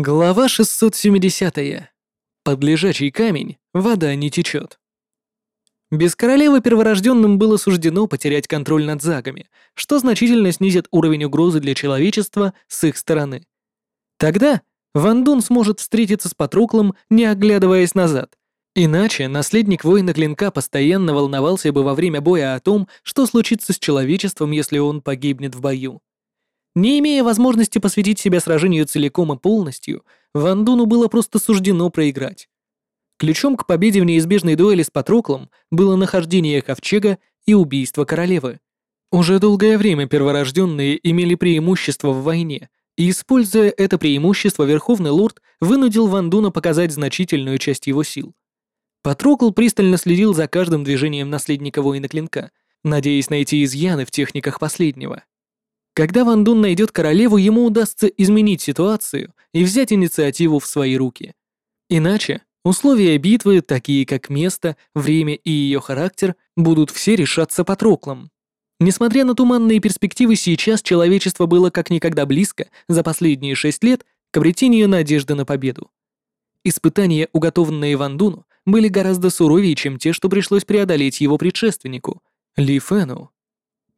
Глава 670. Под лежачий камень вода не течет. Без королевы перворожденным было суждено потерять контроль над загами, что значительно снизит уровень угрозы для человечества с их стороны. Тогда Ван Дун сможет встретиться с Патруклом, не оглядываясь назад. Иначе наследник воина клинка постоянно волновался бы во время боя о том, что случится с человечеством, если он погибнет в бою. Не имея возможности посвятить себя сражению целиком и полностью, Ван Дуну было просто суждено проиграть. Ключом к победе в неизбежной дуэли с Патроклом было нахождение Ковчега и убийство королевы. Уже долгое время перворожденные имели преимущество в войне, и, используя это преимущество, Верховный Лорд вынудил Ван Дуна показать значительную часть его сил. Патрокл пристально следил за каждым движением наследника воина клинка, надеясь найти изъяны в техниках последнего. Когда Ван Дун найдет королеву, ему удастся изменить ситуацию и взять инициативу в свои руки. Иначе условия битвы, такие как место, время и ее характер, будут все решаться Патроклом. Несмотря на туманные перспективы, сейчас человечество было как никогда близко за последние шесть лет к обретению надежды на победу. Испытания, уготованные Вандуну, были гораздо суровее, чем те, что пришлось преодолеть его предшественнику, Ли Фэну.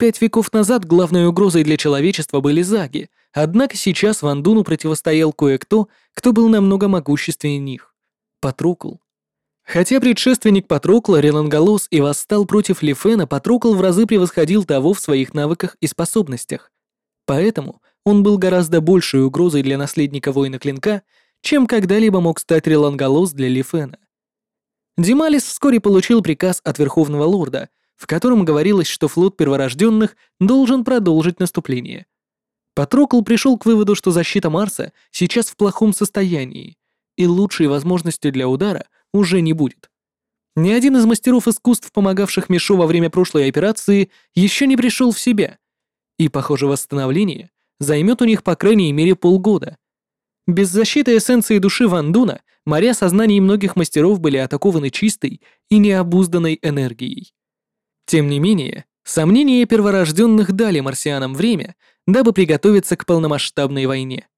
Пять веков назад главной угрозой для человечества были заги, однако сейчас Вандуну противостоял кое-кто, кто был намного могущественнее них — Патрукл. Хотя предшественник Патрукла, Реланголос, и восстал против Лифена, Патрукл в разы превосходил того в своих навыках и способностях. Поэтому он был гораздо большей угрозой для наследника воина клинка, чем когда-либо мог стать Реланголос для Лифена. Дималис вскоре получил приказ от Верховного Лорда — в котором говорилось, что флот перворожденных должен продолжить наступление. Патрокл пришел к выводу, что защита Марса сейчас в плохом состоянии, и лучшей возможности для удара уже не будет. Ни один из мастеров искусств, помогавших Мишу во время прошлой операции, еще не пришел в себя, и, похоже, восстановление займет у них по крайней мере полгода. Без защиты эссенции души Вандуна моря сознаний многих мастеров были атакованы чистой и необузданной энергией. Тем не менее, сомнения перворожденных дали марсианам время, дабы приготовиться к полномасштабной войне.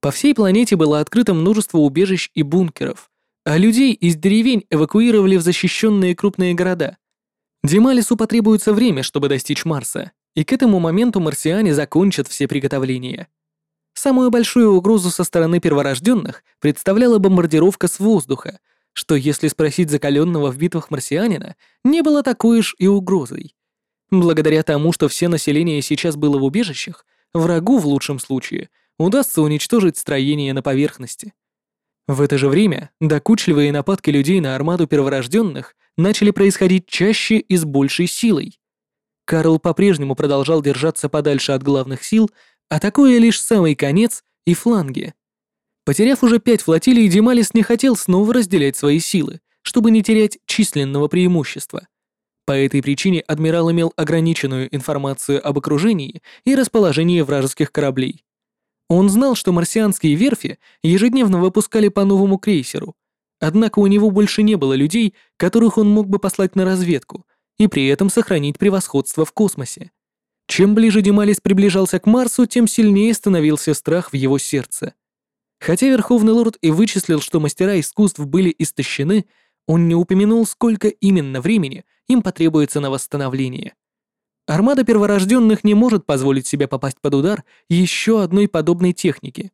По всей планете было открыто множество убежищ и бункеров, а людей из деревень эвакуировали в защищенные крупные города. Дималису потребуется время, чтобы достичь Марса, и к этому моменту марсиане закончат все приготовления. Самую большую угрозу со стороны перворожденных представляла бомбардировка с воздуха — что, если спросить закаленного в битвах марсианина, не было такой уж и угрозой. Благодаря тому, что все население сейчас было в убежищах, врагу в лучшем случае удастся уничтожить строение на поверхности. В это же время докучливые нападки людей на армаду перворожденных начали происходить чаще и с большей силой. Карл по-прежнему продолжал держаться подальше от главных сил, атакуя лишь самый конец и фланги. Потеряв уже пять флотилий, Дималис не хотел снова разделять свои силы, чтобы не терять численного преимущества. По этой причине адмирал имел ограниченную информацию об окружении и расположении вражеских кораблей. Он знал, что марсианские верфи ежедневно выпускали по новому крейсеру, однако у него больше не было людей, которых он мог бы послать на разведку и при этом сохранить превосходство в космосе. Чем ближе Дималис приближался к Марсу, тем сильнее становился страх в его сердце. Хотя Верховный Лорд и вычислил, что мастера искусств были истощены, он не упомянул, сколько именно времени им потребуется на восстановление. Армада перворожденных не может позволить себе попасть под удар еще одной подобной техники.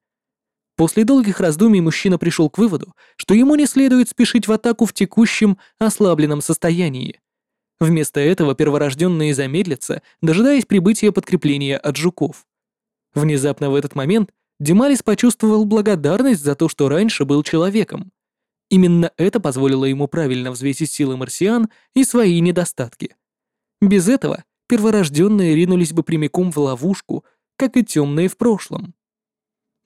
После долгих раздумий мужчина пришел к выводу, что ему не следует спешить в атаку в текущем ослабленном состоянии. Вместо этого перворожденные замедлятся, дожидаясь прибытия подкрепления от жуков. Внезапно в этот момент Дималис почувствовал благодарность за то, что раньше был человеком. Именно это позволило ему правильно взвесить силы марсиан и свои недостатки. Без этого перворожденные ринулись бы прямиком в ловушку, как и темные в прошлом.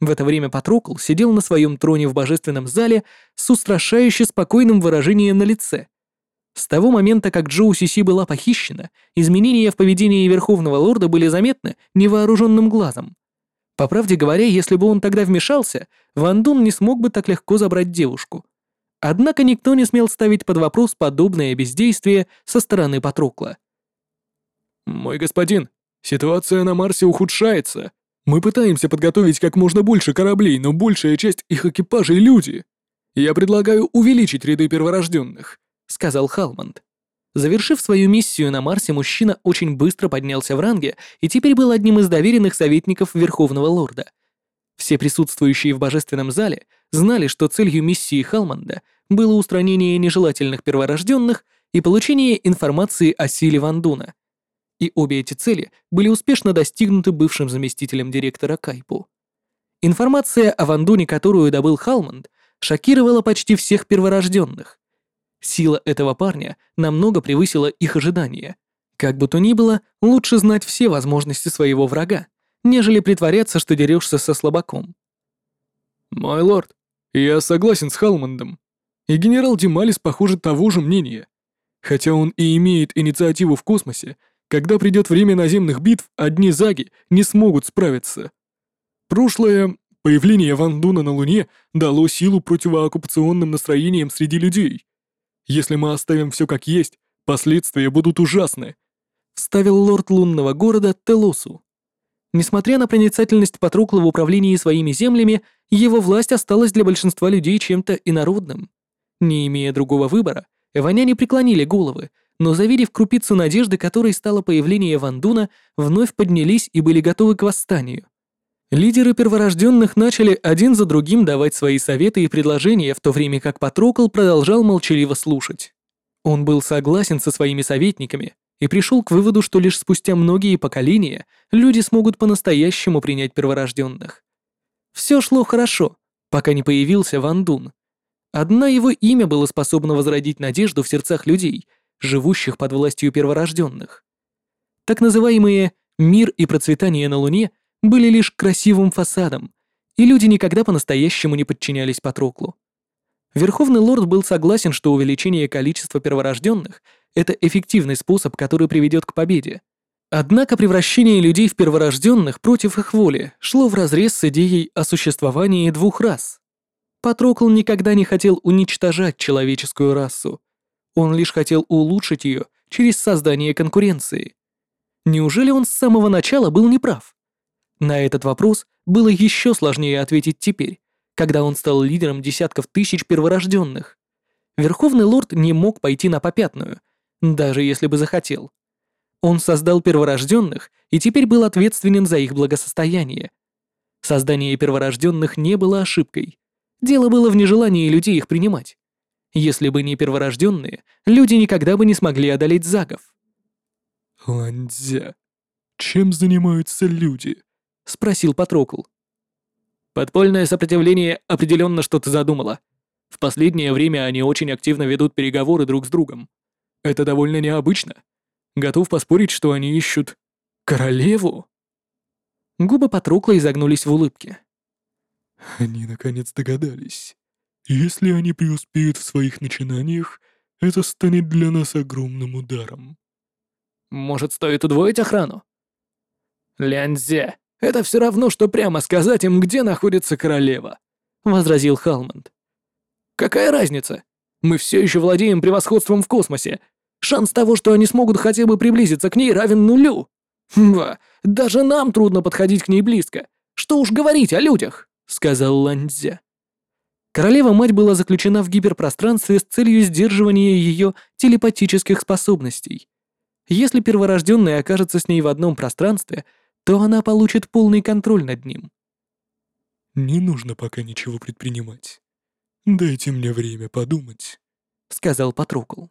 В это время Патрокл сидел на своем троне в божественном зале с устрашающе спокойным выражением на лице. С того момента, как Джоу Сиси была похищена, изменения в поведении Верховного Лорда были заметны невооруженным глазом. По правде говоря, если бы он тогда вмешался, Ван Дун не смог бы так легко забрать девушку. Однако никто не смел ставить под вопрос подобное бездействие со стороны Патрокла. «Мой господин, ситуация на Марсе ухудшается», Мы пытаемся подготовить как можно больше кораблей, но большая часть их экипажей — люди. Я предлагаю увеличить ряды перворожденных», — сказал Халмонд. Завершив свою миссию на Марсе, мужчина очень быстро поднялся в ранге и теперь был одним из доверенных советников Верховного Лорда. Все присутствующие в Божественном зале знали, что целью миссии Халмонда было устранение нежелательных перворожденных и получение информации о силе Вандуна. И обе эти цели были успешно достигнуты бывшим заместителем директора Кайпу. Информация о Вандуне, которую добыл Халмонд, шокировала почти всех перворожденных. Сила этого парня намного превысила их ожидания. Как бы то ни было, лучше знать все возможности своего врага, нежели притворяться, что дерешься со слабаком. «Мой лорд, я согласен с Халмондом. И генерал Дималис, похоже, того же мнения. Хотя он и имеет инициативу в космосе, когда придет время наземных битв, одни заги не смогут справиться. Прошлое появление Вандуна на Луне дало силу противооккупационным настроениям среди людей. Если мы оставим все как есть, последствия будут ужасны», — вставил лорд лунного города Телосу. Несмотря на проницательность Патрукла в управлении своими землями, его власть осталась для большинства людей чем-то инородным. Не имея другого выбора, эваняне преклонили головы, но завидев крупицу надежды, которой стало появление Вандуна, вновь поднялись и были готовы к восстанию. Лидеры перворожденных начали один за другим давать свои советы и предложения, в то время как Патрокл продолжал молчаливо слушать. Он был согласен со своими советниками и пришел к выводу, что лишь спустя многие поколения люди смогут по-настоящему принять перворожденных. Все шло хорошо, пока не появился Вандун. Одно его имя было способно возродить надежду в сердцах людей, живущих под властью перворожденных. Так называемые «мир и процветание на Луне» были лишь красивым фасадом, и люди никогда по-настоящему не подчинялись Патроклу. Верховный лорд был согласен, что увеличение количества перворожденных — это эффективный способ, который приведет к победе. Однако превращение людей в перворожденных против их воли шло вразрез с идеей о существовании двух рас. Патрокл никогда не хотел уничтожать человеческую расу. Он лишь хотел улучшить ее через создание конкуренции. Неужели он с самого начала был неправ? На этот вопрос было еще сложнее ответить теперь, когда он стал лидером десятков тысяч перворожденных. Верховный лорд не мог пойти на попятную, даже если бы захотел. Он создал перворожденных и теперь был ответственен за их благосостояние. Создание перворожденных не было ошибкой. Дело было в нежелании людей их принимать. Если бы не перворожденные, люди никогда бы не смогли одолеть загов. «Ландзя, чем занимаются люди?» — спросил Патрокл. «Подпольное сопротивление определенно что-то задумало. В последнее время они очень активно ведут переговоры друг с другом. Это довольно необычно. Готов поспорить, что они ищут королеву?» Губы Патрокла изогнулись в улыбке. «Они наконец догадались. Если они преуспеют в своих начинаниях, это станет для нас огромным ударом». «Может, стоит удвоить охрану?» «Лянзе, это все равно, что прямо сказать им, где находится королева», — возразил Халмонд. «Какая разница? Мы все еще владеем превосходством в космосе. Шанс того, что они смогут хотя бы приблизиться к ней, равен нулю. Ба, даже нам трудно подходить к ней близко. Что уж говорить о людях», — сказал Ландзя. Королева-мать была заключена в гиперпространстве с целью сдерживания ее телепатических способностей. Если перворожденный окажется с ней в одном пространстве — то она получит полный контроль над ним. «Не нужно пока ничего предпринимать. Дайте мне время подумать», — сказал Патрукл.